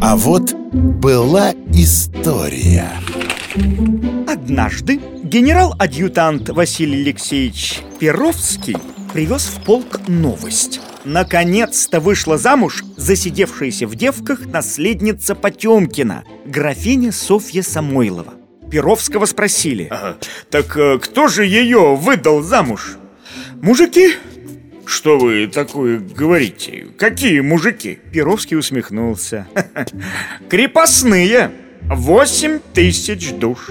А вот была история Однажды генерал-адъютант Василий Алексеевич Перовский привез в полк новость Наконец-то вышла замуж засидевшаяся в девках наследница Потемкина Графиня Софья Самойлова Перовского спросили ага. Так э, кто же ее выдал замуж? Мужики что вы такое говорите? Какие мужики? Перовский усмехнулся Крепостные Восемь тысяч душ